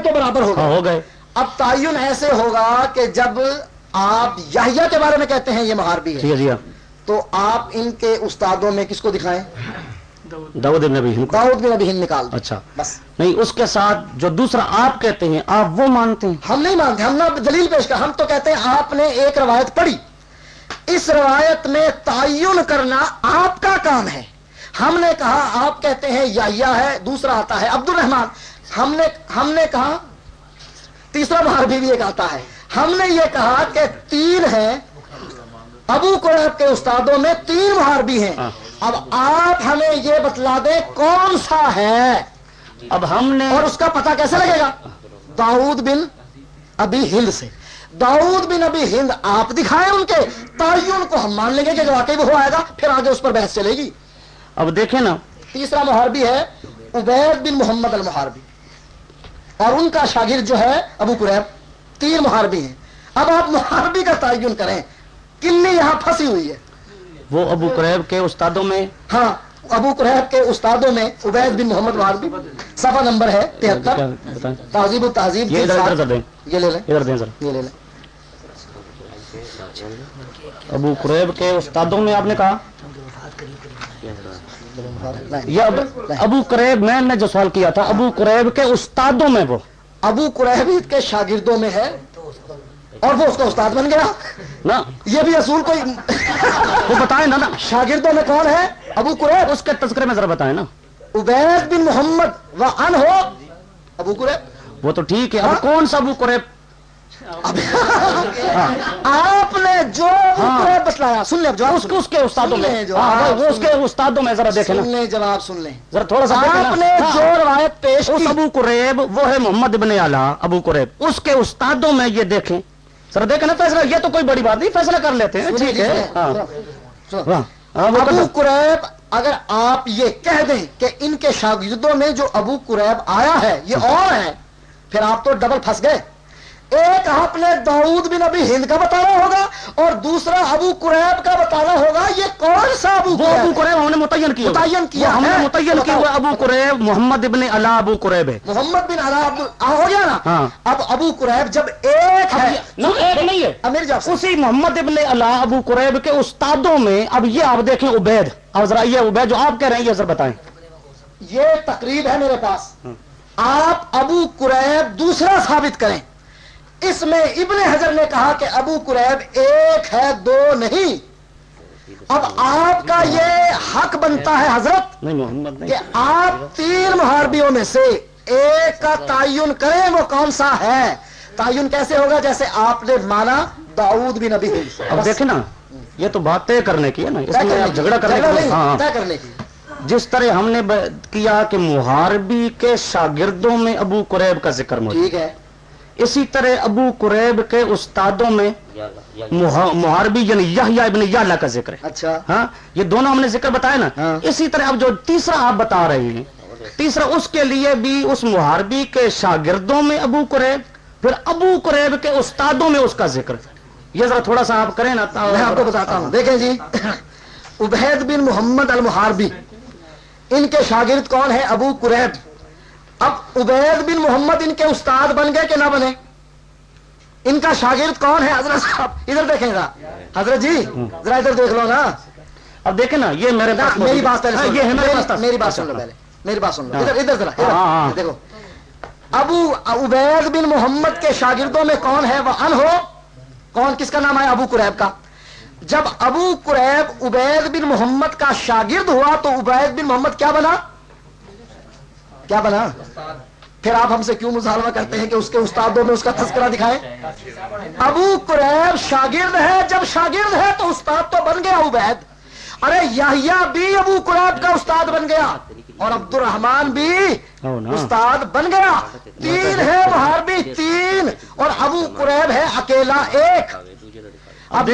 تو برابر ہاں ہوگا ہو گئے۔ اب تعین ایسے ہوگا کہ جب آپ یحییٰ کے بارے میں کہتے ہیں یہ محاربی ہے ہے۔ جی ہاں۔ تو آپ ان کے استادوں میں کس کو دکھائیں؟ داؤد ابن ابی ہند داؤد بن ابی ہند نکال اچھا۔ بس۔ نہیں اس کے ساتھ جو دوسرا آپ کہتے ہیں آپ وہ مانتے ہیں۔ ہم نہیں مانتے ہم نے دلیل پیش کر ہم تو کہتے ہیں آپ نے ایک روایت پڑھی۔ اس روایت میں تعین کرنا آپ کا کام ہے۔ ہم نے کہا آپ کہتے ہیں یا ہے دوسرا آتا ہے عبد الرحمان ہم نے ہم نے کہا تیسرا محاربی بھی ایک آتا ہے۔ ہم نے یہ کہا کہ تین ہیں۔ ابو قریب کے استادوں میں تین محاربی ہیں۔ ہاں۔ اب آپ ہمیں یہ بتلا دیں کون سا ہے۔ اب ہم نے اور اس کا پتہ کیسے لگے گا؟ داؤد بن ابھی ہند سے۔ داؤد بن ابھی ہند آپ دکھائیں ان کے۔ تعین کو ہم مان لیں گے کہ واقعی وہ آئے گا پھر آگے اس پر بحث چلے گی۔ اب دیکھیں نا۔ تیسرا محاربی ہے عبید بن محمد المحاربی۔ اور ان کا شاگرد جو ہے ابو قریب تین محاربی ہیں۔ اب آپ محاربی کا تعین کریں کنی یہاں پھنسی ہوئی ہے۔ وہ ابو قریب کے استادوں میں؟ ہاں ابو قریب کے استادوں میں عبید بن محمد محاربی صفحہ نمبر ہے تہتر۔ تہذیب و تہذیب یہ لے لیں۔ ادھر دیں سر یہ لے لیں۔ ابو قریب کے استادوں میں آپ نے کہا۔ یہ ابو قریب میں نے جو سوال کیا تھا ابو قریب کے استادوں میں وہ۔ ابو قریب کے شاگردوں میں ہے۔ اور وہ اس کا استاد بن گیا۔ نا یہ بھی اصول کوئی وہ بتائیں نا نا شاگردوں میں کون ہے؟ ابو قریب۔ اس کے تذکرے میں ذرا بتائیں نا عبید بن محمد و ان ہو ابو قریب۔ وہ تو ٹھیک ہے۔ اب ہاں؟ کون سا ابو قریب؟ آپ نے جو ابو ہاں۔ بتلایا سن لیں اب جواب اس کے اس کے استادوں میں۔ ہاں، اس کے استادوں میں ذرا دیکھیں لیں جواب سن لیں ذرا تھوڑا سا۔ آپ نے ہاں۔ جو روایت پیش اس ابو قریب وہ ہے محمد ابن اعلیٰ ابو قریب۔ اس کے استادوں میں یہ دیکھیں۔ ذرا دیکھیں نا فیصلہ یہ تو کوئی بڑی بات نہیں فیصلہ کر لیتے ہیں۔ ٹھیک ہے۔ ہاں۔ ہاں، ہاں، ابو۔ قریب اگر آپ یہ کہہ دیں کہ ان کے شاگردوں میں جو ابو قریب آیا ہے یہ اور ہے پھر آپ تو ڈبل پھنس گئے۔ ایک آپ نے داؤد بن ابھی ہند کا بتانا ہوگا اور دوسرا ابو قریب کا بتانا ہوگا یہ کون سا ابو ابو قریب؟ ہم نے متعین کیا متعین کیا ہم نے۔ متعین کیا۔ ہوا۔ ابو قریب محمد ابن اعلیٰ ابو قریب ہے۔ محمد بن علا ہو گیا نا؟ ہاں۔ اب ابو قریب جب ایک ہے ایک نہیں ہے۔ امیر جاب سے اسی محمد ابن علا ابو قریب کے استادوں میں اب یہ آپ دیکھیں عبید۔ اب ذرا یہ عبید جو آپ کہہ رہے ہیں یہ ذرا بتائیں۔ یہ تقریب ہے میرے پاس۔ آپ ابو قریب دوسرا ثابت کریں۔ اس میں ابن حجر نے کہا کہ ابو قریب ایک ہے دو نہیں۔ اب آپ کا یہ حق بنتا ہے حضرت کہ آپ تین محاربیوں میں سے ایک کا تعین کریں وہ کون سا ہے؟ تعین کیسے ہوگا؟ جیسے آپ نے مانا داؤد ابی ہند اب دیکھیں نا یہ تو بات طے کرنے کی ہے نا۔ اس میں جھگڑا کرنے کی۔ ہاں۔ کرنے کی۔ جس طرح ہم نے کیا کہ محاربی کے شاگردوں میں ابو قریب کا ذکر موجود ہے۔ اسی طرح ابو قریب کے استادوں میں مح- محاربی یعنی یحییٰ ابن یعلا کا ذکر ہے۔ اچھا۔ ہاں یہ دونوں ہم نے ذکر بتایا نا۔ ہاں۔ اسی طرح اب جو تیسرا آپ بتا رہے ہیں تیسرا اس کے لیے بھی اس محاربی کے شاگردوں میں ابو قریب پھر ابو قریب کے استادوں میں اس کا ذکر۔ یہ ذرا تھوڑا سا آپ کریں نا میں آپ کو بتاتا ہوں۔ دیکھیں جی عبید بن محمد المحاربی ان کے شاگرد کون ہیں؟ ابو قریب۔ عبید بن محمد ان کے استاد بن گئے کہ نہ بنے؟ ان کا شاگرد کون ہے حضرت صاحب؟ ادھر دیکھیں گا حضرت جی ذرا ادھر دیکھ لو نا۔ اب دیکھیں نا یہ میرے پاس میری بات پہلے ہاں، ہے میرے میری- بات سن لو پہلے۔ میری بات سن لو۔ ادھر ادھر ذرا ہاں، ہاں۔ دیکھو۔ ابو عبید بن محمد کے شاگردوں میں کون ہے؟ وہ ان ہو۔ کون؟ کس کا نام ہے ابو قریب کا۔ جب ابو قریب عبید بن محمد کا شاگرد ہوا تو عبید بن محمد کیا بنا؟ کیا بنا؟ پھر آپ ہم سے کیوں مظاہرہ کرتے ہیں کہ اس کے استادوں میں اس کا تذکرہ دکھائیں ابو قریب شاگرد ہے جب شاگرد ہے تو استاد تو بن گیا عبید۔ ارے یحییٰ بھی ابو قریب کا استاد بن گیا اور عبد الرحمان بھی۔ استاد بن گیا۔ تین ہے محاربی تین۔ اور ابو قریب ہے اکیلا ایک۔ اب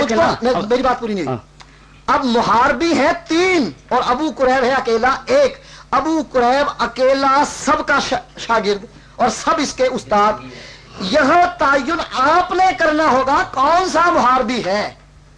میری بات پوری نہیں ہاں۔ اب محاربی ہے تین اور ابو قریب ہے اکیلا ایک۔ ابو قریب اکیلا سب کا شاگرد اور سب اس کے استاد. یہاں تعین آپ نے کرنا ہوگا کون سا محاربی ہے.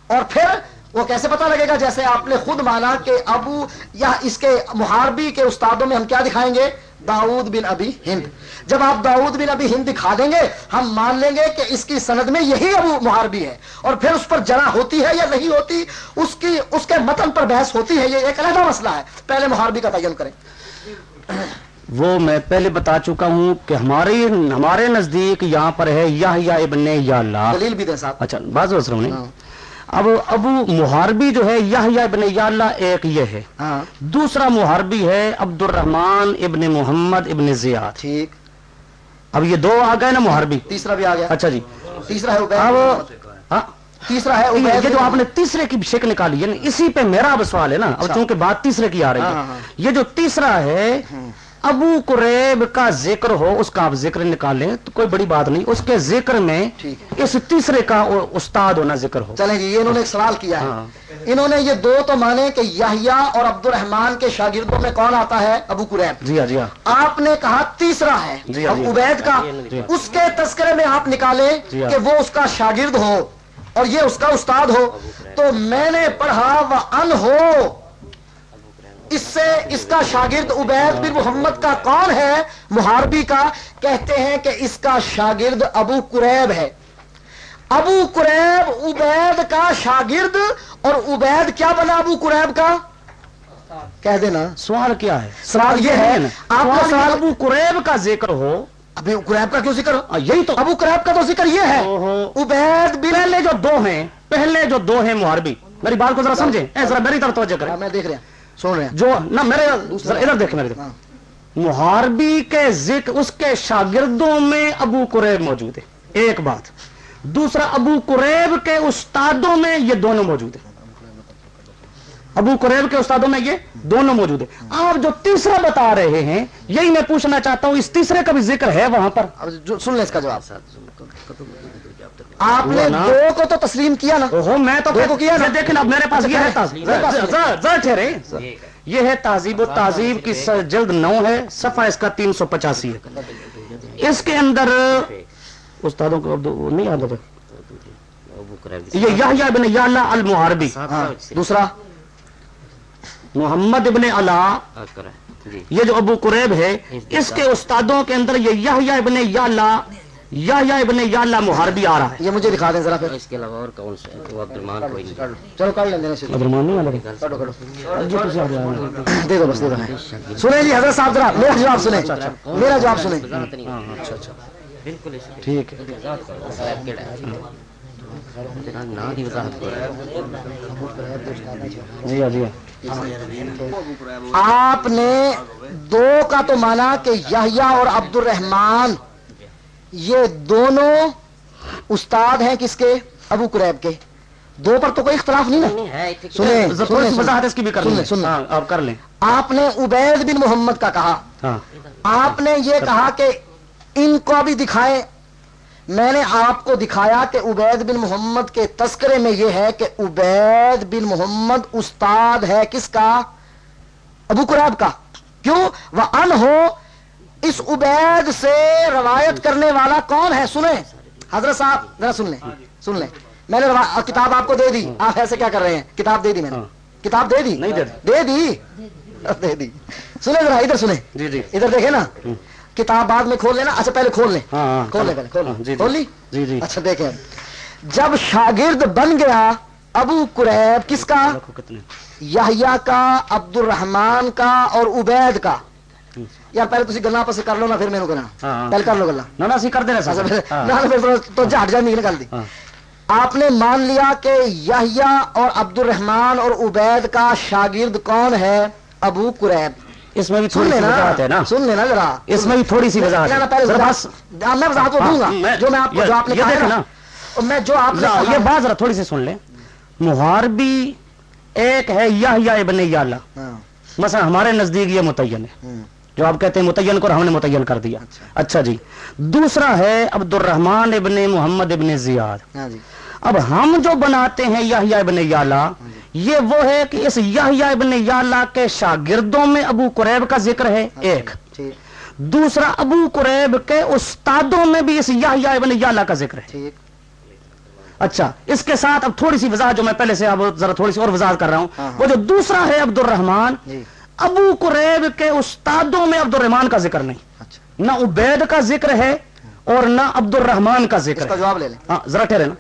اور پھر وہ کیسے پتا لگے گا جیسے آپ نے خود مانا کہ ابو یا اس کے محاربی کے استادوں میں ہم کیا دکھائیں گے؟ داؤد بن ابھی ہند۔ جب آپ داؤد بن ابھی ہند دکھا دیں گے ہم مان لیں گے کہ اس کی سند میں یہی ابو محاربی ہے۔ اور پھر اس پر جرا ہوتی ہے یا نہیں ہوتی اس کی اس کے متن پر بحث ہوتی ہے یہ ایک علیحدہ مسئلہ ہے۔ پہلے محاربی کا تعین کریں۔ وہ میں پہلے بتا چکا ہوں کہ ہماری ہمارے نزدیک یہاں پر ہے یا ابن یا اللہ دلیل بھی دے صاحب۔ اچھا بعض وسلم نے اب ابو محاربی جو ہے یحییٰ ابن یعلا ایک یہ ہے۔ ہاں۔ دوسرا محاربی ہے عبد الرحمن ابن محمد ابن زیاد۔ ٹھیک۔ اب یہ دو آ گئے نا محاربی۔ تیسرا بھی آ گیا۔ اچھا جی۔ تیسرا ہے اب ہاں۔ تیسرا ہے یہ جو آپ نے تیسرے کی شک نکالی ہے اسی پہ میرا اب سوال ہے نا۔ اب اچھا۔ چونکہ بات تیسرے کی آ رہی ہے۔ ہاں، یہ جو تیسرا ہے ابو قریب کا ذکر ہو اس کا آپ ذکر نکالیں تو کوئی بڑی بات نہیں۔ اس کے ذکر میں اس تیسرے کا استاد ہونا ذکر ہو۔ چلیں جی یہ انہوں نے ایک سوال کیا ہے۔ ہاں۔ انہوں نے یہ دو تو مانے کہ یحییٰ اور عبد الرحمان کے شاگردوں میں کون آتا ہے؟ ابو قریب۔ جی ہاں جی ہاں۔ آپ نے کہا تیسرا ہے۔ جی ہاں، جی۔ عبید کا جی ہاں، اس کے تذکرے میں آپ نکالیں کہ وہ اس کا شاگرد ہو اور یہ اس کا استاد ہو۔ تو میں نے پڑھا وہ ان ہو۔ اس سے اس کا شاگرد عبید بن محمد کا کون ہے محاربی کا کہتے ہیں کہ اس کا شاگرد ابو قریب ہے۔ ابو قریب عبید کا شاگرد اور عبید کیا بنا ابو قریب کا؟ کہہ دینا۔ سوال کیا ہے؟ سوال یہ ہے آپ کا سوال ابو قریب کا ذکر ہو۔ ابو قریب کا کیوں ذکر یہی تو۔ ابو قریب کا تو ذکر یہ ہے۔ عبید بن پہلے جو دو ہیں پہلے جو دو ہیں محاربی۔ میری بات کو ذرا سمجھیں؟ ذرا میری طرف توجہ کریں۔ میں دیکھ رہا ہوں۔ سن رہے ہیں۔ جو نہ میرے ادھر دیکھیں میرے ہاں۔ محاربی کے ذکر اس کے شاگردوں میں ابو قریب موجود ہے۔ ایک بات۔ دوسرا ابو قریب کے استادوں میں یہ دونوں موجود ہیں۔ ابو قریب کے استادوں میں یہ دونوں موجود ہیں۔ آپ جو تیسرا بتا رہے ہیں یہی میں پوچھنا چاہتا ہوں اس تیسرے کا بھی ذکر ہے وہاں پر؟ سن لیں اس کا جواب۔ آپ نے دو کو تو تسلیم کیا نا۔ میں تو کیا نا۔ دیکھیں اب میرے پاس اچھا، یہ ہے۔ یہ ہے تہذیب و تہذیب کی جلد نو ہے صفحہ اس کا تین سو پچاسی ہے۔ اس کے اندر استادوں کو نہیں یاد ہوتا یہ ابن یالا المحربی ہاں، دوسرا۔ محمد ابن علا یہ جو ابو قریب ہے اس کے استادوں کے اندر یہ ابن یالا یا یا ابن یا اللہ محربی آ رہا ہے۔ یہ مجھے دکھا دیں ذرا پھر۔ اس کے علاوہ اور کون سے وہ عبد عبدالرحمان کوئی نہیں۔ چلو کر لیں دینے عبد عبدالرحمان نہیں والے۔ کٹو کٹو ہاں جی، دے دو بس دے دو۔ سنیں جی حضرت صاحب ذرا میرا جواب سنیں۔ اچھا، اچھا۔ میرا جواب سنیں۔ ہاں، ہاں، اچھا اچھا۔, اچھا۔ بالکل ٹھیک ہے۔ جی، جی، آپ نے دو کا تو مانا کہ یحییٰ اور عبد الرحمن یہ دونوں استاد ہیں کس کے؟ ابو قریب کے۔ دو پر تو کوئی اختلاف نہیں نا۔ آپ نے عبید بن محمد کا کہا۔ آپ نے یہ کہا کہ ان کو بھی دکھائے میں نے آپ کو دکھایا کہ عبید بن محمد کے تذکرے میں یہ ہے کہ عبید بن محمد استاد ہے کس کا؟ ابو قراب کا۔ کیوں؟ وہ ان ہو اس عبید سے روایت کرنے والا کون ہے؟ سنیں۔ حضرت صاحب ذرا سن لیں۔ سن لیں۔ میں نے کتاب آپ کو دے دی۔ آپ ایسے کیا کر رہے ہیں؟ کتاب دے دی میں نے۔ کتاب دے دی؟ دے دی؟ دے دی۔ سنیں ذرا ادھر سنیں۔ ادھر دیکھیں نا۔ کتاب بعد میں کھول لینا۔ اچھا پہلے کھول لیں۔ کھول لیں پہلے کھول لی؟ اچھا دیکھیں۔ جب شاگرد بن گیا ابو قریب کس کا؟ یحییٰ کا عبد الرحمان کا اور عبید کا۔ یار پہلے تسی گلاں پسے کر لو نا پھر مینوں کرنا ہاں، ہاں۔ پہلے کر لو گلاں۔ نہ نہ اسی کر دینا سر۔ اچھا، ہاں۔ نہ پھر تو جھٹ جاندی نکل دی۔ آپ نے مان لیا کہ یحییٰ اور عبد الرحمن اور عبید کا شاگرد کون ہے؟ ابو قریب۔ اس میں بھی تھوڑی سی وضاحت ہے نا۔ سن لینا ذرا۔ اس میں بھی تھوڑی سی وضاحت ہے۔ بس۔ میں وضاحت تو دوں گا۔ جو میں آپ کو جو آپ نے کہا ہے میں جو آپ نے یہ بات ذرا تھوڑی سی سن لیں۔ محاربی ایک ہے یحییٰ ابن یالہ مثلا ہمارے نزدیک یہ متعین ہے۔ جو آپ کہتے ہیں متعین کر ہم نے متعین کر دیا۔ اچھا۔, اچھا جی۔ دوسرا ہے عبد الرحمان ابن محمد ابن زیاد۔ ہاں جی۔ اب ہم جو بناتے ہیں یحییٰ ابن یالا ہاں جی۔ یہ وہ ہے کہ اس یحییٰ ابن یالا کے شاگردوں میں ابو قریب کا ذکر ہے ہاں جی، ایک۔ دوسرا ابو قریب کے استادوں میں بھی اس یحییٰ ابن یالا کا ذکر ہے۔ اچھا اس کے ساتھ اب تھوڑی سی وضاحت جو میں پہلے سے اب ذرا تھوڑی سی اور وضاحت کر رہا ہوں۔ وہ جو دوسرا ہے عبد الرحمان ابو قریب کے استادوں میں عبد الرحمان کا ذکر نہیں۔ اچھا۔ نہ عبید کا ذکر ہے اور نہ عبد الرحمان کا ذکر ہے۔ جواب لے لیں۔ ہاں ذرا ٹھہرے نا۔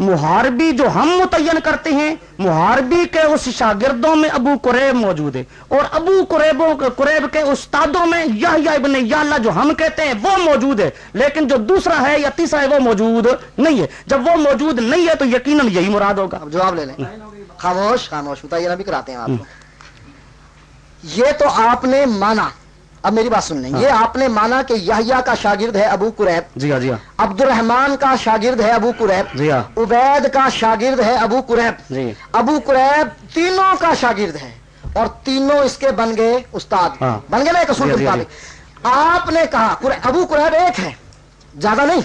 محاربی جو ہم متعین کرتے ہیں محاربی کے اس شاگردوں میں ابو قریب موجود ہے۔ اور ابو قریبوں قریب کے استادوں میں یا یا ابن یا اللہ جو ہم کہتے ہیں وہ موجود ہے۔ لیکن جو دوسرا ہے یا تیسرا ہے وہ موجود نہیں ہے۔ جب وہ موجود نہیں ہے تو یقیناً یہی مراد ہوگا۔ جواب لے لیں۔ خاموش خاموش۔ متعین ابھی کراتے ہیں آپ۔ یہ تو آپ نے مانا۔ اب میری بات سن لیں یہ آپ نے مانا کہ یحییٰ کا شاگرد ہے ابو قریب۔ جی ہاں جی ہاں۔ عبد الرحمان کا شاگرد ہے ابو قریب۔ جی ہاں۔ عبید کا شاگرد ہے ابو قریب۔ جی۔ ابو قریب تینوں کا شاگرد ہے۔ اور تینوں اس کے بن گئے استاد۔ ہاں۔ بن گئے نا ایک اصول جی، کے جی، مطابق۔ آپ نے کہا ابو قریب ایک ہے زیادہ نہیں۔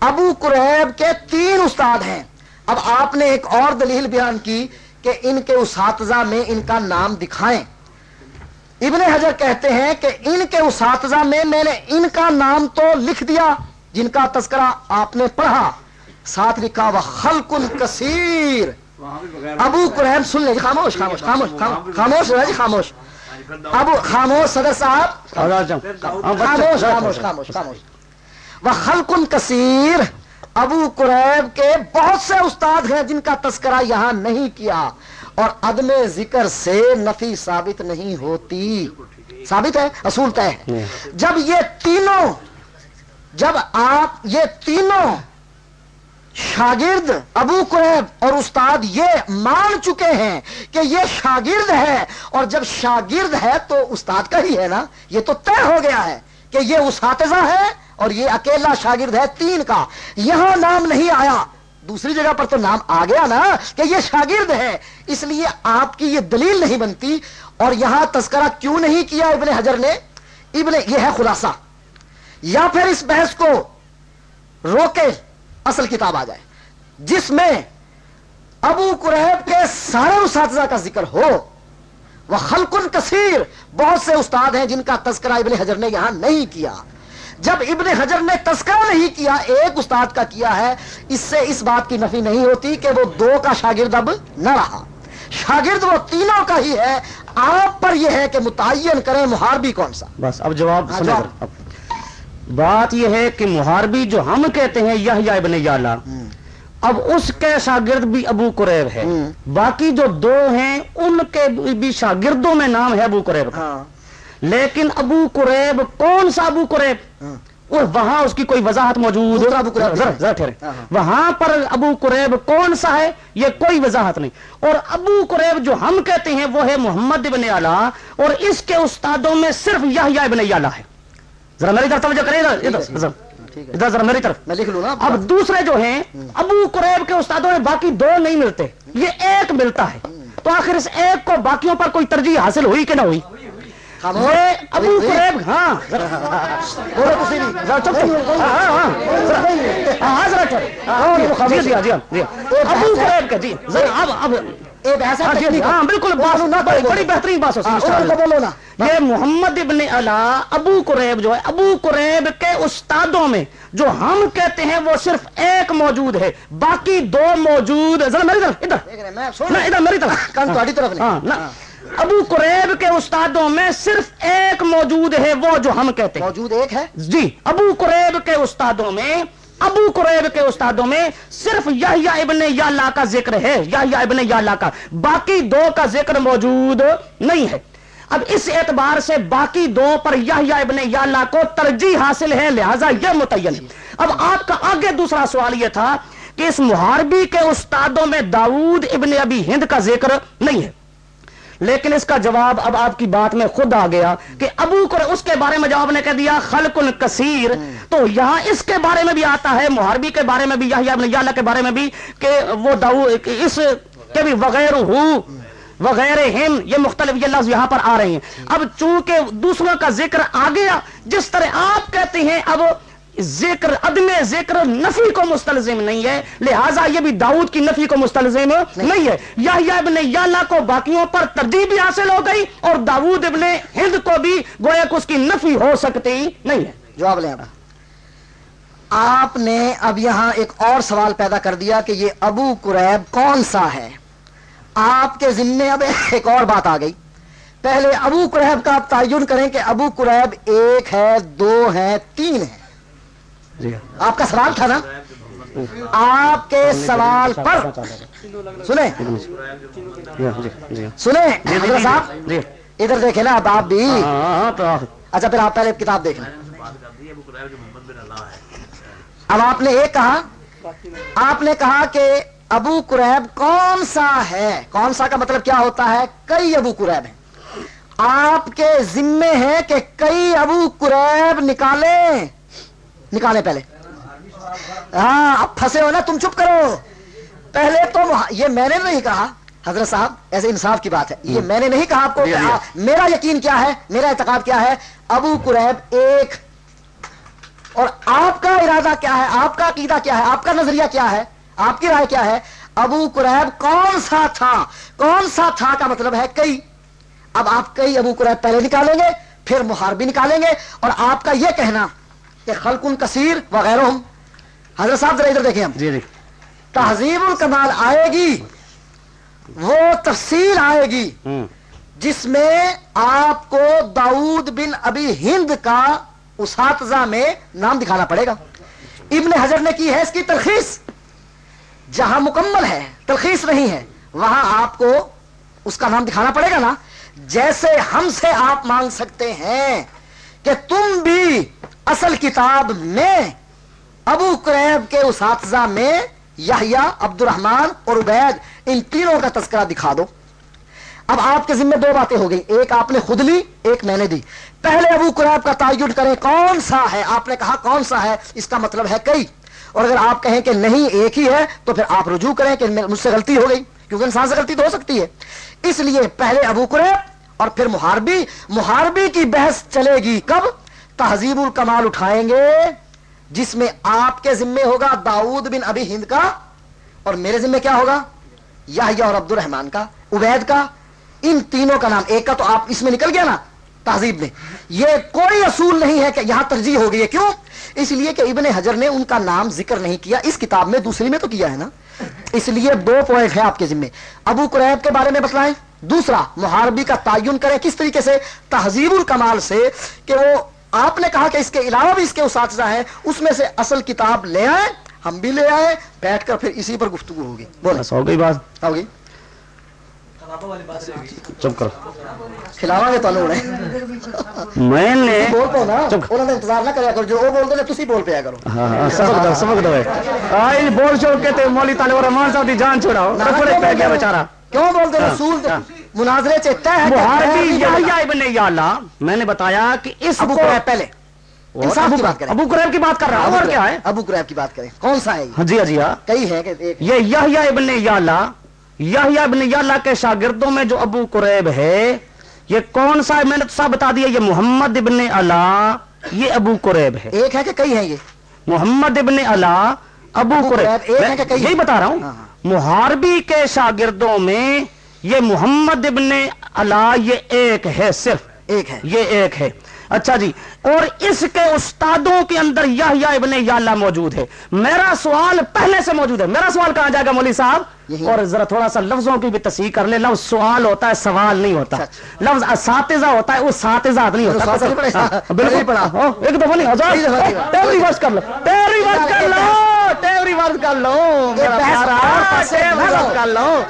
ابو قریب کے تین استاد ہیں۔ اب آپ نے ایک اور دلیل بیان کی کہ ان کے اساتذہ میں ان کا نام دکھائیں۔ ابن حجر کہتے ہیں کہ ان کے اساتذہ میں میں نے ان کا نام تو لکھ دیا، جن کا تذکرہ آپ نے پڑھا۔ ساتھ لکھا، وہ خلق کثیر. ابو قریب سن لیں جی خاموش خاموش خاموش خاموش خاموش جی خاموش۔ ابو خاموش صدر صاحب؟ خاموش خاموش خاموش خاموش۔ وہ خلق کثیر ابو قریب کے بہت سے استاد ہیں جن کا تذکرہ یہاں نہیں کیا۔ اور عدم ذکر سے نفی ثابت نہیں ہوتی۔ ثابت ہے؟ اصول طے ہے۔ جب یہ تینوں جب آپ یہ تینوں شاگرد ابو قریب اور استاد یہ مان چکے ہیں کہ یہ شاگرد ہے اور جب شاگرد ہے تو استاد کا ہی ہے نا؟ یہ تو طے ہو گیا ہے کہ یہ اساتذہ ہے اور یہ اکیلا شاگرد ہے تین کا۔ یہاں نام نہیں آیا۔ دوسری جگہ پر تو نام آ گیا نا کہ یہ شاگرد ہے۔ اس لیے آپ کی یہ دلیل نہیں بنتی۔ اور یہاں تذکرہ کیوں نہیں کیا ابن حجر نے؟ ابن، یہ ہے خلاصہ۔ یا پھر اس بحث کو روکے اصل کتاب آ جائے۔ جس میں ابو قریب کے سارے اساتذہ کا ذکر ہو وہ خلقن کثیر، بہت سے استاد ہیں جن کا تذکرہ ابن حجر نے یہاں نہیں کیا۔ جب ابن حجر نے تذکرہ نہیں کیا ایک استاد کا کیا ہے اس سے اس بات کی نفی نہیں ہوتی کہ وہ دو کا شاگرد اب نہ رہا۔ شاگرد وہ تینوں کا ہی ہے۔ آپ پر یہ ہے کہ متعین کریں محاربی کون سا؟ بس اب جواب ہاں، اب بات یہ ہے کہ محاربی جو ہم کہتے ہیں یہ ابن یالا اب اس کے شاگرد بھی ابو قریب ہے۔ باقی جو دو ہیں ان کے بھی شاگردوں میں نام ہے ابو قریب۔ کا ہاں۔ لیکن ابو قریب کون سا ابو قریب؟ ہاں۔ اور وہاں اس کی کوئی وضاحت موجود؟ ذرا- ٹھہرے ہاں، ہاں۔ وہاں پر ابو قریب کون سا ہے؟ یہ کوئی وضاحت نہیں۔ اور ابو قریب جو ہم کہتے ہیں وہ ہے محمد ابن اعلیٰ اور اس کے استادوں میں صرف یحییٰ ابن اعلیٰ ہے۔ ذرا میری طرف توجہ کریں۔ ادھر ذرا میری طرف۔ میں لکھ لوں نا۔ اب دوسرے جو ہیں ابو قریب کے استادوں میں باقی دو نہیں ملتے۔ یہ ایک ملتا ہے۔ تو آخر اس ایک کو باقیوں پر کوئی ترجیح حاصل ہوئی کہ نہ ہوئی؟ ابو ہاں بولو ذرا چپ ہاں ہاں ہاں ذرا- ہاں ہاں، جی۔ ابو قریب کے جی ذرا اب اب ایک ایسا ٹیکنیک ہاں بالکل بات نہ بڑی بہترین بات بولو نا یہ محمد ابن علا ابو قریب جو ہے ابو قریب کے استادوں میں جو ہم کہتے ہیں وہ صرف ایک موجود ہے باقی دو موجود. ذرا میری طرف ادھر. ادھر میری طرف. تہاڈی طرف نہیں. ہاں. ابو قریب کے استادوں میں صرف ایک موجود ہے وہ جو ہم کہتے ہیں۔ موجود ایک ہے؟ جی ابو قریب کے استادوں میں ابو قریب کے استادوں میں صرف یحییٰ ابن یالا کا ذکر ہے۔ یحییٰ ابن یالا کا۔ باقی دو کا ذکر موجود نہیں ہے۔ اب اس اعتبار سے باقی دو پر یحییٰ ابن یالا کو ترجیح حاصل ہے لہذا یہ متعین۔ ہے اب آپ کا آگے دوسرا سوال یہ تھا کہ اس محاربی کے استادوں میں داؤد ابن ابی ہند کا ذکر نہیں ہے۔ لیکن اس کا جواب اب آپ کی بات میں خود آ گیا کہ ابو کو اس کے بارے میں جواب نے کہہ دیا، خلق کثیر، تو یہاں اس کے بارے میں بھی آتا ہے، محاربی کے بارے میں بھی، یحییٰ کے بارے میں بھی کہ وہ داؤ اس کے بھی وغیرہ ہوں وغیرہ ہم، یہ مختلف یہ لفظ یہاں پر آ رہے ہیں۔ اب چونکہ دوسروں کا ذکر آ گیا، جس طرح آپ کہتے ہیں، اب ذکر عدم ذکر نفی کو مستلزم نہیں ہے لہٰذا یہ بھی داؤد کی نفی کو مستلزم نہیں ہے۔ یحییٰ ابن یالا کو باقیوں پر ترجیح بھی حاصل ہو گئی اور داؤد ابن ہند کو بھی گویا کہ اس کی نفی ہو سکتی نہیں ہے۔ جواب لیں آپ نے اب یہاں ایک اور سوال پیدا کر دیا کہ یہ ابو قریب کون سا ہے؟ آپ کے ذمے اب ایک اور بات آ گئی۔ پہلے ابو قریب کا آپ تعین کریں کہ ابو قریب ایک ہے دو ہے تین ہے جی آپ کا سوال تھا نا؟ آپ کے سوال پر۔ سنیں۔ سنیں۔ صاحب ادھر دیکھیں نا اب آپ بھی۔ ہاں ہاں اچھا پھر آپ پہلے کتاب دیکھ لیں۔ اب آپ نے ایک کہا آپ نے کہا کہ ابو قریب کون سا ہے؟ کون سا کا مطلب کیا ہوتا ہے؟ کئی ابو قریب ہیں۔ آپ کے ذمے ہیں کہ کئی ابو قریب نکالیں۔ نکالیں پہلے۔ ہاں اب پھنسے ہو نا تم چپ کرو۔ پہلے تو یہ میں نے نہیں کہا حضرت صاحب ایسے انصاف کی بات ہے۔ یہ میں نے نہیں کہا آپ کو میرا یقین کیا ہے میرا اعتقاد کیا ہے۔ ابو قریب ایک اور آپ کا ارادہ کیا ہے آپ کا عقیدہ کیا ہے آپ کا نظریہ کیا ہے آپ کی رائے کیا ہے۔ ابو قریب کون سا تھا؟ کون سا تھا کا مطلب ہے کئی۔ اب آپ کئی ابو قریب پہلے نکالیں گے پھر محاربی نکالیں گے اور آپ کا یہ کہنا کہ خلق کثیر وغیرہ حضرت صاحب ذرا ادھر دیکھیں ہم۔ جی جی تہذیب الکمال آئے گی وہ تفصیل آئے گی جس میں آپ کو داؤد بن ابی ہند کا اساتذہ میں نام دکھانا پڑے گا۔ ابن حجر نے کی ہے اس کی تلخیص۔ جہاں مکمل ہے تلخیص نہیں ہے وہاں آپ کو اس کا نام دکھانا پڑے گا نا۔ جیسے ہم سے آپ مانگ سکتے ہیں کہ تم بھی اصل کتاب میں ابو قریب کے اساتذہ میں یحییٰ عبد الرحمان اور عبید، ان تینوں کا تذکرہ دکھا دو۔ اب آپ کے ذمہ دو باتیں ہو گئی ایک آپ نے خود لی، ایک میں نے دی۔ پہلے ابو قریب کا تعین کریں، کون سا ہے؟ آپ نے کہا کون سا ہے؟ اس کا مطلب ہے کئی۔ اور اگر آپ کہیں کہ نہیں، ایک ہی ہے، تو پھر آپ رجوع کریں کہ مجھ سے غلطی ہو گئی، کیونکہ انسان سے غلطی تو ہو سکتی ہے۔ اس لیے پہلے ابو قریب اور پھر محاربی۔ محاربی کی بحث چلے گی کب؟ تہذیب الکمال اٹھائیں گے، جس میں آپ کے ذمے ہوگا داؤد بن ابی ہند کا، اور میرے ذمے کیا ہوگا؟ یحییٰ اور عبد الرحمان کا، عبید کا، ان تینوں کا نام ایک کا، تو آپ اس میں نکل گیا نا تہذیب میں۔ یہ کوئی اصول نہیں ہے کہ یہاں ترجیح ہو گئی ہے۔ کیوں؟ اس لیے کہ ابن حجر نے ان کا نام ذکر نہیں کیا، اس کتاب میں دوسری میں تو کیا ہے نا۔ اس لیے دو پوائنٹ ہے آپ کے ذمے۔ ابو قریب کے بارے میں بتلائیں۔ دوسرا، محاربی کا تعین کریں کس طریقے سے؟ تہذیب الکمال سے کہ وہ آپ نے کہا کہ اس کے علاوہ بھی اس کے اساتذہ ہیں اس میں سے اصل کتاب لے آئے ہم بھی لے آئے بیٹھ کر پھر اسی پر گفتگو ہوگی۔ بولے ہو گئی بات۔ ہوگی چپ کرو۔ کھلاوا گے تمہیں میں نے بول پو نا انہوں نے انتظار نہ کریا کرو جو وہ بول پیا کرو۔ ہاں ہاں سبق دو سبق دو۔ آئی بول چھوڑ کے تے مولی تعالی رحمان صاحب دی جان چھوڑاؤ۔ رفڑے پہ گیا بیچارہ۔ کیوں بولتے رسول۔ مناظرے سے طے ہے ابن یعلا میں نے بتایا کہ اس ابو قریب پہلے۔ انصاف کی بات کریں۔ ابو قریب کی بات کر رہا ہوں اور کیا ہے؟ ابو قریب کی بات کریں۔ کون سا ہے جی ہاں جی ہاں۔ کئی ہے کہ یہ یحییٰ ابن یعلا یحییٰ ابن یعلا کے شاگردوں میں جو ابو قریب ہے یہ کون سا ہے؟ میں نے تو صاحب بتا دیا یہ محمد ابن علا یہ ابو قریب ہے۔ ایک ہے کہ کئی ہیں یہ؟ محمد ابن علا ابو قریب۔ یہی بتا رہا ہوں ہاں، ہاں۔ محاربی کے شاگردوں میں یہ محمد ابن علا یہ ایک ہے صرف ایک ہے۔ یہ ایک ہے۔ اچھا جی اور اس کے استادوں کے اندر یحییٰ ابن یعلا موجود ہے۔ میرا سوال پہلے سے موجود ہے۔ میرا سوال کہاں جائے گا مولوی صاحب۔ اور ذرا تھوڑا سا لفظوں کی بھی تصحیح کر لے لفظ سوال ہوتا ہے سوال نہیں ہوتا۔ اچھا، لفظ اساتذہ ہوتا ہے وہ ساتذہ نہیں ہوتا؟ ہاں، بالکل۔ پڑھا۔ ہاں، ایک دفعہ نہیں نہیں دفعہ نہیں۔ ہزار پڑھا۔ ٹیوری ورس کر لو۔ ٹیوری ورس کر لو۔ ٹیوری ورس کر لو۔ لو۔ کر لو۔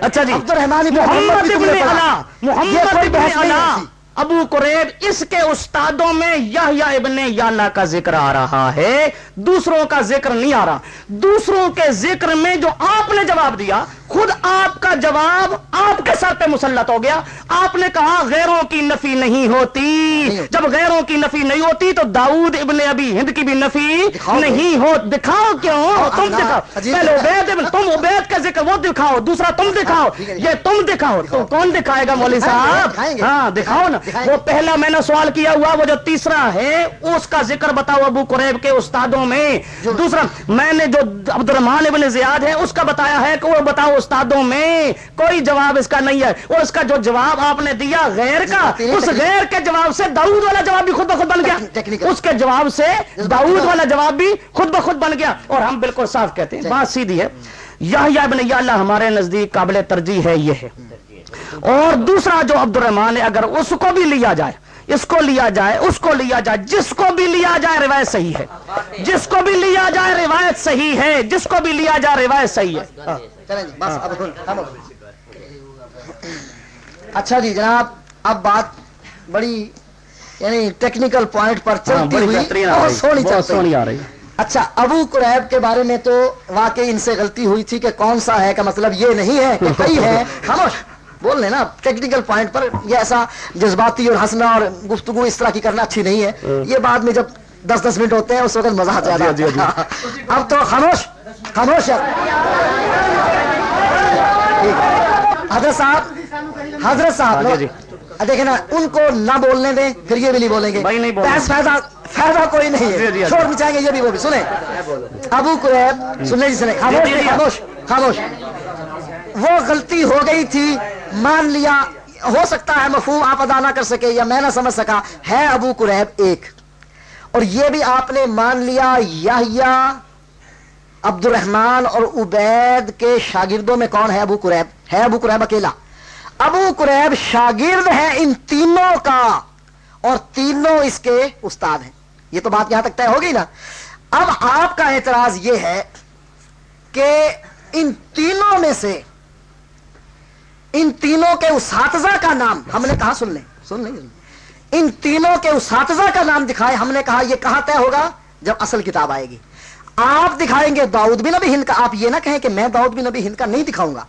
اچھا جی عبد الرحمن ابن محمد ابن۔ علا محمد ابن علا۔ ابو قریب اس کے استادوں میں یحییٰ ابن یعلا کا ذکر آ رہا ہے۔ دوسروں کا ذکر نہیں آ رہا۔ دوسروں کے ذکر میں جو آپ نے جواب دیا خود آپ کا جواب آپ کے سر پہ مسلط ہو گیا۔ آپ نے کہا غیروں کی نفی نہیں ہوتی۔ جب غیروں کی نفی نہیں ہوتی تو داؤد ابن ابی ہند کی بھی نفی دکھاؤ نہیں ہو۔ دکھاؤ کیوں؟ تم اللہ، دکھاؤ۔ پہلے۔ عبید تم عبید کا ذکر وہ دکھاؤ دوسرا تم دکھاؤ۔ ٹھیک ہے، یہ تم دکھاؤ۔ تو کون دکھائے گا مولوی صاحب۔ ہاں دکھاؤ نا۔ وہ پہلا میں نے سوال کیا ہوا وہ جو تیسرا ہے اس کا ذکر بتاؤ ابو قریب کے استادوں میں۔ دوسرا میں نے جو عبد الرحمان ابن زیاد ہے اس کا بتایا ہے کہ وہ بتاؤ استادوں میں کوئی جواب اس کا نہیں ہے۔ اور اس کا جو جواب آپ نے دیا غیر کا اس غیر کے جواب سے داؤد والا جواب بھی خود بخود بن گیا۔ اس کے جواب سے داؤد والا جواب بھی خود بخود بن گیا۔ اور ہم بالکل صاف کہتے ہیں بات سیدھی ہے۔ یحییٰ ابن یعلا ہمارے نزدیک قابل ترجیح ہے یہ ہے۔ اور دوسرا جو عبد الرحمان ہے اگر اس کو بھی لیا جائے اس کو لیا جائے اس کو لیا جائے جس کو بھی لیا جائے روایت صحیح ہے۔ جس کو بھی لیا جائے روایت صحیح ہے۔ جس کو بھی لیا جائے روایت صحیح ہے۔ چلیں جی بس اب تھامو۔ اچھا جی جناب اب بات بڑی یعنی ٹیکنیکل پوائنٹ پر ہاں، چلتی ہوئی بہت سونی آ رہی۔ اچھا ابو قریب کے بارے میں تو واقعی ان سے غلطی ہوئی تھی کہ کون سا ہے کا مطلب یہ نہیں ہے کہ کئی ہے خاموش۔ بول لیں نا ٹیکنیکل پوائنٹ پر یہ ایسا جذباتی اور ہنسنا اور گفتگو اس طرح کی کرنا اچھی نہیں ہے. یہ بعد میں جب دس دس منٹ ہوتے ہیں اس وقت مزہ زیادہ جی، جی، آتا ہے اب تو خاموش خاموش ہے. ہے۔ حضرت صاحب حضرت صاحب ہاں، جی، دیکھیں نا ان کو نہ بولنے دیں پھر یہ بھی نہیں بولیں گے. فائدہ کوئی نہیں جی، جی، ہے جی۔ چھوڑ مچائیں گے یہ بھی وہ بھی. سنیں. ابو قریب سنیں جی سنیں. خاموش جی، جی، جی۔ خاموش خاموش. وہ غلطی ہو گئی تھی مان لیا، ہو سکتا ہے مفہوم آپ ادا نہ کر سکے یا میں نہ سمجھ سکا، ہے ابو قریب ایک۔ اور یہ بھی آپ نے مان لیا، یحییٰ عبد الرحمان اور عبید کے شاگردوں میں کون ہے ابو قریب؟ ہے ابو قریب اکیلا۔ ابو قریب شاگرد ہے ان تینوں کا، اور تینوں اس کے استاد ہیں۔ یہ تو بات یہاں تک طے ہو گئی نا۔ اب آپ کا اعتراض یہ ہے کہ ان تینوں میں سے ان تینوں کے اساتذہ کا نام ہم نے کہا سن لیں سن لیں۔ ان تینوں کے اساتذہ کا نام دکھائے ہم نے کہا یہ کہاں طے ہوگا؟ جب اصل کتاب آئے گی۔ آپ دکھائیں گے داؤد بن نبی ہند کا، آپ یہ نہ کہیں کہ میں داؤد بن نبی ہند کا نہیں دکھاؤں گا۔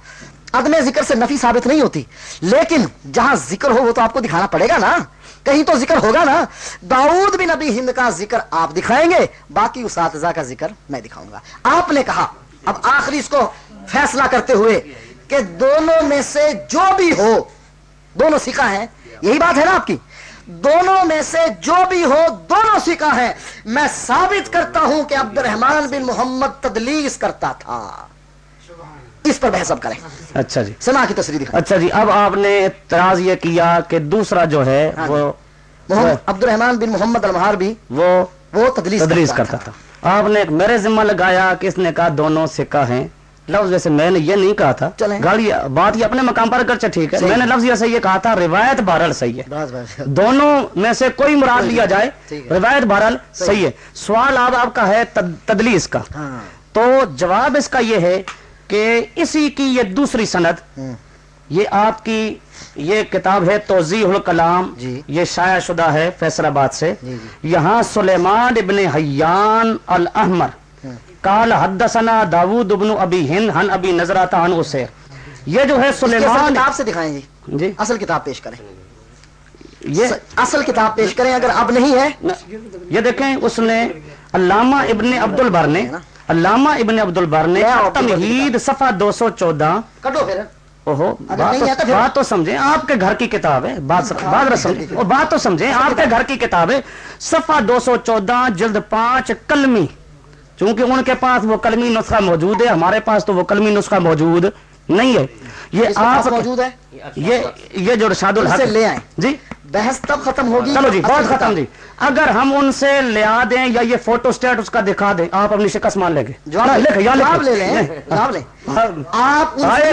عدم ذکر سے نفی ثابت نہیں ہوتی۔ لیکن جہاں ذکر ہو وہ تو آپ کو دکھانا پڑے گا نا۔ کہیں تو ذکر ہوگا نا۔ داؤد بن نبی ہند کا ذکر آپ دکھائیں گے، باقی اساتذہ کا ذکر میں دکھاؤں گا۔ آپ نے کہا، اب آخری اس کو فیصلہ کرتے ہوئے کہ دونوں میں سے جو بھی ہو دونوں سکھا ہیں۔ یہی بات ہے نا آپ کی۔ دونوں میں سے جو بھی ہو دونوں سکھا ہیں۔ میں ثابت کرتا ہوں کہ عبد الرحمان بن محمد تدلیس کرتا تھا۔ اس پر بحث اب کریں۔ اچھا جی۔ سنا کی تصریح اچھا جی اب آپ نے اعتراض یہ کیا کہ دوسرا جو ہے ہاں جی۔ وہ عبد الرحمان بن محمد المہار بھی وہ وہ تدلیس, کرتا تھا۔ آپ نے میرے ذمہ لگایا کہ اس نے کہا دونوں سکہ ہیں۔ لفظ ویسے میں نے یہ نہیں کہا تھا۔ گاڑی بات یہ اپنے مقام پر اگرچہ ٹھیک ہے۔ میں نے لفظ ایسے یہ کہا تھا روایت بہرحال صحیح ہے۔ دونوں میں سے کوئی مراد لیا جائے۔ روایت بہرحال صحیح ہے۔ سوال آپ آپ کا ہے تد- تدلیس کا۔ ہاں۔ تو جواب اس کا یہ ہے کہ اسی کی یہ دوسری سند۔ یہ آپ کی یہ کتاب ہے توضیح الکلام۔ جی۔ یہ شائع شدہ ہے فیصل آباد سے۔ جی، یہاں سلیمان ابن حیان الاحمر۔ کال حدثنا داود ابن ابی ہند ہن ابی نظرات عن اسیر یہ جو ہے سلیمان کتاب سے دکھائیں جی۔ جی۔ اصل کتاب پیش کریں۔ یہ اصل کتاب پیش کریں اگر اب نہیں ہے۔ یہ دیکھیں اس نے علامہ ابن عبد البر نے علامہ ابن عبد البر نے تمہید صفحہ دو سو چودہ۔ کٹو پھر۔ اوہو بات تو سمجھیں آپ کے گھر کی کتاب ہے۔ بات اور بات تو سمجھیں آپ کے گھر کی کتاب ہے۔ صفحہ دو سو چودہ جلد پانچ کلمی۔ چونکہ ان کے پاس وہ کلمی نسخہ موجود ہے ہمارے پاس تو وہ کلمی نسخہ موجود نہیں ہے۔ یہ آپ موجود ہے؟ یہ یہ جو رشاد الحق لے آئیں۔ جی۔ بحث تب ختم ہوگی چلو جی بہت ختم جی۔ اگر ہم ان سے لیا دیں یا یہ فوٹو سٹیٹ اس کا دکھا دیں آپ اپنی شکست مان لیں گے۔ جواب لے لیں جواب لیں آپ آئے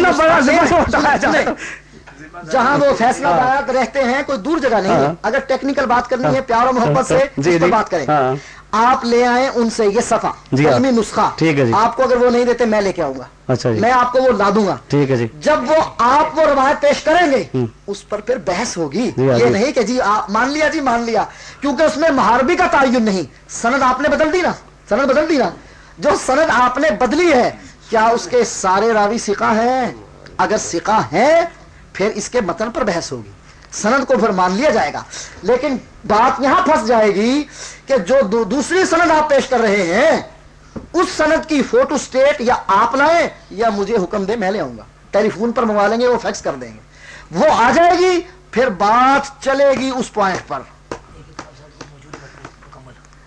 جہاں وہ فیصلہ بات رہتے ہیں کوئی دور جگہ نہیں ہے۔ ہاں۔ اگر ٹیکنیکل بات کرنی ہے پیار و محبت سے جی، جی۔ بات کریں۔ ہاں۔ آپ لے آئیں ان سے یہ صفحہ جی، علمی نسخہ۔ ٹھیک ہے جی۔ آپ کو اگر وہ نہیں دیتے میں لے کے آؤں گا۔ اچھا جی۔ میں آپ کو وہ لا دوں گا۔ ٹھیک ہے جی۔ جب وہ آپ وہ روایت پیش کریں گے اس پر پھر بحث ہوگی۔ جی، یہ جی۔ نہیں کہ جی مان لیا جی مان لیا۔ کیونکہ اس میں محاربی کا تعین نہیں۔ سند آپ نے بدل دی نا۔ سند بدل دی نا۔ جو سند آپ نے بدلی ہے کیا اس کے سارے راوی سکا ہیں؟ اگر سکا ہیں پھر اس کے متن پر بحث ہوگی۔ سند کو پھر مان لیا جائے گا۔ لیکن بات یہاں پھنس جائے گی کہ جو دو دوسری سند آپ پیش کر رہے ہیں اس سند کی فوٹو سٹیٹ یا آپ لائیں یا مجھے حکم دے میں لے آؤں گا۔ ٹیلی فون پر منگوا لیں گے وہ فیکس کر دیں گے۔ وہ آ جائے گی پھر بات چلے گی اس پوائنٹ پر۔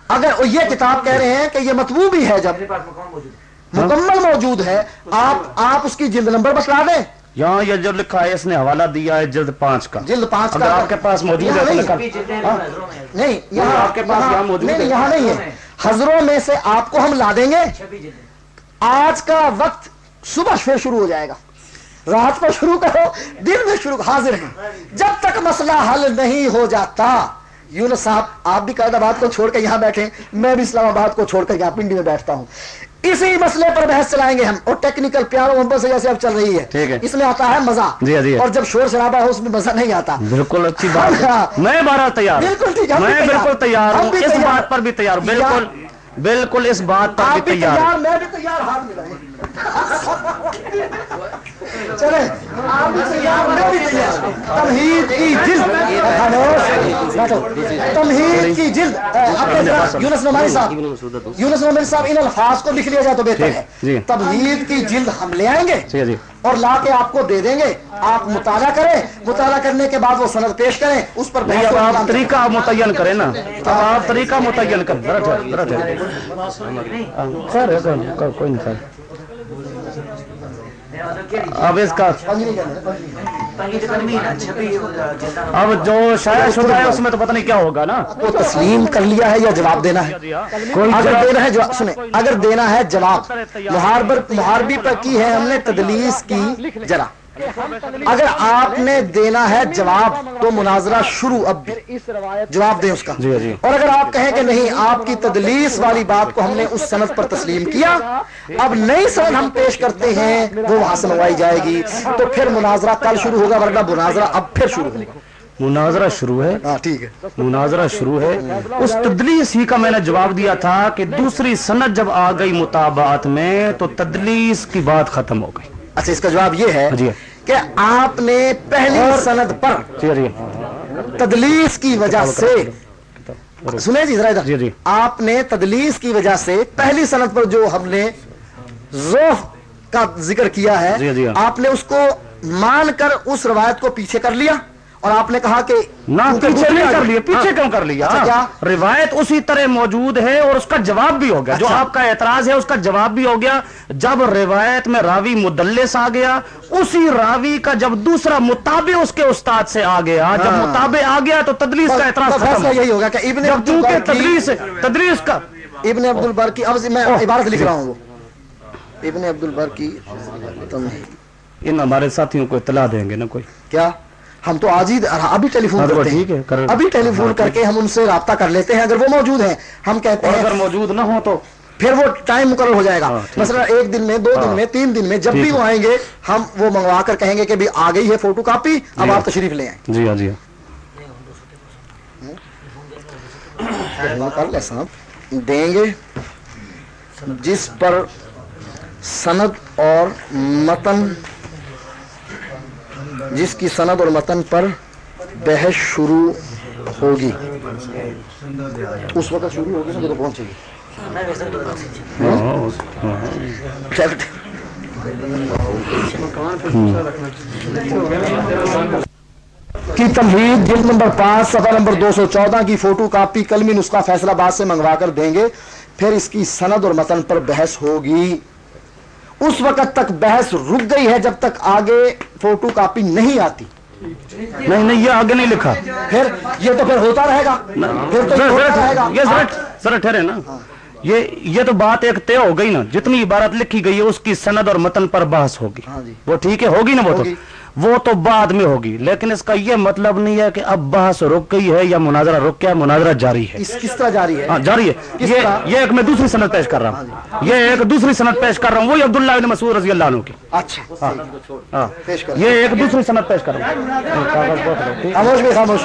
اگر یہ کتاب کہہ رہے ہیں کہ یہ مطبوع بھی ہے جب۔ مکمل موجود ہے۔ آپ آپ اس کی جلد نمبر بتلا دیں۔ یہاں یہ جو لکھا ہے اس نے حوالہ دیا ہے جلد پانچ کا۔ جلد پانچ کا۔ آپ کے پاس موجود ہے نہیں۔ ہاں؟ نہیں یہاں آپ کے پاس یہاں موجود ہے۔ یہاں نہیں ہے۔ حضروں میں سے آپ کو ہم لا دیں گے۔ آج کا وقت صبح سے شروع ہو جائے گا۔ رات کو شروع کرو دن میں شروع۔ حاضر ہیں۔ جب تک مسئلہ حل نہیں ہو جاتا یونس صاحب آپ بھی قید آباد کو چھوڑ کے یہاں بیٹھے میں بھی اسلام آباد کو چھوڑ کر یہاں پنڈی میں بیٹھتا ہوں۔ اسی مسئلے پر بحث چلائیں گے ہم اور ٹیکنیکل پیار محبت سے جیسے اب چل رہی ٹھیک ہے۔ اس میں آتا ہے مزہ۔ جی ہاں، جی ہاں۔ اور جب شور شرابہ ہو اس میں مزہ نہیں آتا۔ بالکل اچھی بات ہاں۔ میں بارہ تیار بالکل ٹھیک ہے، میں۔ بالکل تیار ہوں۔ اس۔ بات پر بھی تیار ہوں۔ بالکل بالکل اس بات پر بھی تیار میں بھی تیار ہاتھ ملائیں۔ چلے تمہید کی جلد تمہید کی جلد یونس نعمانی صاحب یونس نعمانی صاحب ان الفاظ کو لکھ لیا جائے تو بہتر ہے تمہید کی جلد ہم لے آئیں گے اور لا کے آپ کو دے دیں گے آپ مطالعہ کریں مطالعہ کرنے کے بعد وہ سند پیش کریں اس پر آپ طریقہ متعین کریں نا آپ طریقہ متعین کریں ذرا ٹھہر ذرا ٹھہر ہاں، خیر ہے کوئی- کوئی کوئی نہیں خیر اب اس کا اب جو شاید شدہ ہے اس میں تو پتہ نہیں کیا ہوگا نا۔ کو تسلیم کر لیا ہے یا جواب دینا ہے؟ اگر دینا ہے جواب سنیں اگر دینا ہے جواب۔ محاربر محاربی پر کی ہے ہم نے تدلیس کی جرا۔ اگر آپ نے دینا ہے جواب تو مناظرہ شروع اب بھی۔ جواب دیں اس کا۔ جی جی۔ اور اگر آپ کہیں کہ نہیں آپ کی تدلیس والی بات کو ہم نے اس سند پر تسلیم کیا اب نئی سند ہم پیش کرتے ہیں وہ وہاں سنوائی جائے گی۔ تو پھر مناظرہ کل شروع ہوگا ورنہ مناظرہ اب پھر شروع ہوگا۔ مناظرہ شروع ہے۔ ہاں ٹھیک ہے۔ مناظرہ شروع ہے۔ اس تدلیس ہی کا میں نے جواب دیا تھا کہ دوسری سند جب آ گئی مطابعات میں تو تدلیس کی بات ختم ہو گئی۔ اچھا اس کا جواب یہ ہے جی۔ کہ آپ نے پہلی سند پر جی جی تدلیس کی وجہ سے سنیں جی ذرا جی،۔ آپ نے تدلیس کی وجہ سے پہلی سند پر جو ہم نے ذوف کا ذکر کیا ہے۔ آپ نے اس کو مان کر اس روایت کو پیچھے کر لیا اور آپ نے کہا کہ نہ پیچھے نہیں کر لیا پیچھے ہاں۔ کیوں کر لیا؟ اچھا روایت اسی طرح موجود ہے اور اس کا جواب بھی ہو گیا۔ جو اچھا۔ آپ کا اعتراض ہے اس کا جواب بھی ہو گیا۔ جب روایت میں راوی مدلس آ گیا اسی راوی کا جب دوسرا مطابع اس کے استاد سے آ گیا جب ہاں۔ مطابع آ گیا تو تدلیس کا اعتراض ختم۔ یہی ہوگا کہ ابن جب چونکہ تدلیس تدلیس کا ابن عبد البر کی اب میں عبارت لکھ رہا ہوں وہ۔ ابن عبد البر کی ان ہمارے ساتھیوں کو اطلاع دیں گے نا کوئی۔ کیا؟ ہم تو آج ہی ابھی ٹیلی فون ہاں کرتے ہیں۔ ابھی ٹیلی فون کر کے ہم ان سے رابطہ کر لیتے ہیں اگر وہ موجود ہیں ہم کہتے ہیں اگر موجود نہ ہو تو؟ پھر وہ ٹائم مقرر ہو جائے گا۔ ہاں، مثلا ایک دن میں دو دن ہاں۔ میں تین دن میں جب بھی۔ وہ آئیں گے ہم وہ منگوا کر کہیں گے کہ آ گئی ہے فوٹو کاپی اب جی۔ آپ تشریف لے آئیں۔ جی ہاں جی۔ ہاں صاحب دیں گے جس پر سند اور متن جس کی سند اور متن پر بحث شروع ہوگی۔ اس وقت شروع ہوگی نا جب پہنچے گی۔ ہاں۔ کی تمہید جلد نمبر پانچ، صفحہ نمبر دو سو چودہ کی فوٹو کاپی کلمی نسخہ فیصلہ باد سے منگوا کر دیں گے۔ پھر اس کی سند اور متن پر بحث ہوگی۔ اس وقت تک بحث رک گئی ہے جب تک آگے فوٹو کاپی نہیں آتی۔ نہیں نہیں یہ آگے نہیں لکھا۔ پھر یہ تو پھر ہوتا رہے گا۔ پھر تو ہوتا رہے گا۔ ذرا ٹھہرے نا۔ یہ یہ تو بات ایک طے ہو گئی نا۔ جتنی عبارت لکھی گئی ہے اس کی سند اور متن پر بحث ہوگی۔ ہاں جی۔ وہ ٹھیک ہے ہوگی نا وہ تو۔ وہ تو بعد میں ہوگی لیکن اس کا یہ مطلب نہیں ہے کہ اب بحث رک گئی ہے یا مناظرہ رک گیا مناظرہ جاری ہے۔ کس طرح جاری ہے؟ ہاں جاری ہے۔ یہ ایک میں دوسری سند پیش کر رہا ہوں۔ یہ ایک دوسری سند پیش کر رہا ہوں وہی عبداللہ بن مسعود رضی اللہ عنہ کی۔ اچھا۔ ہاں۔ یہ ایک دوسری سند پیش کر رہا ہوں؟ خاموش بھی خاموش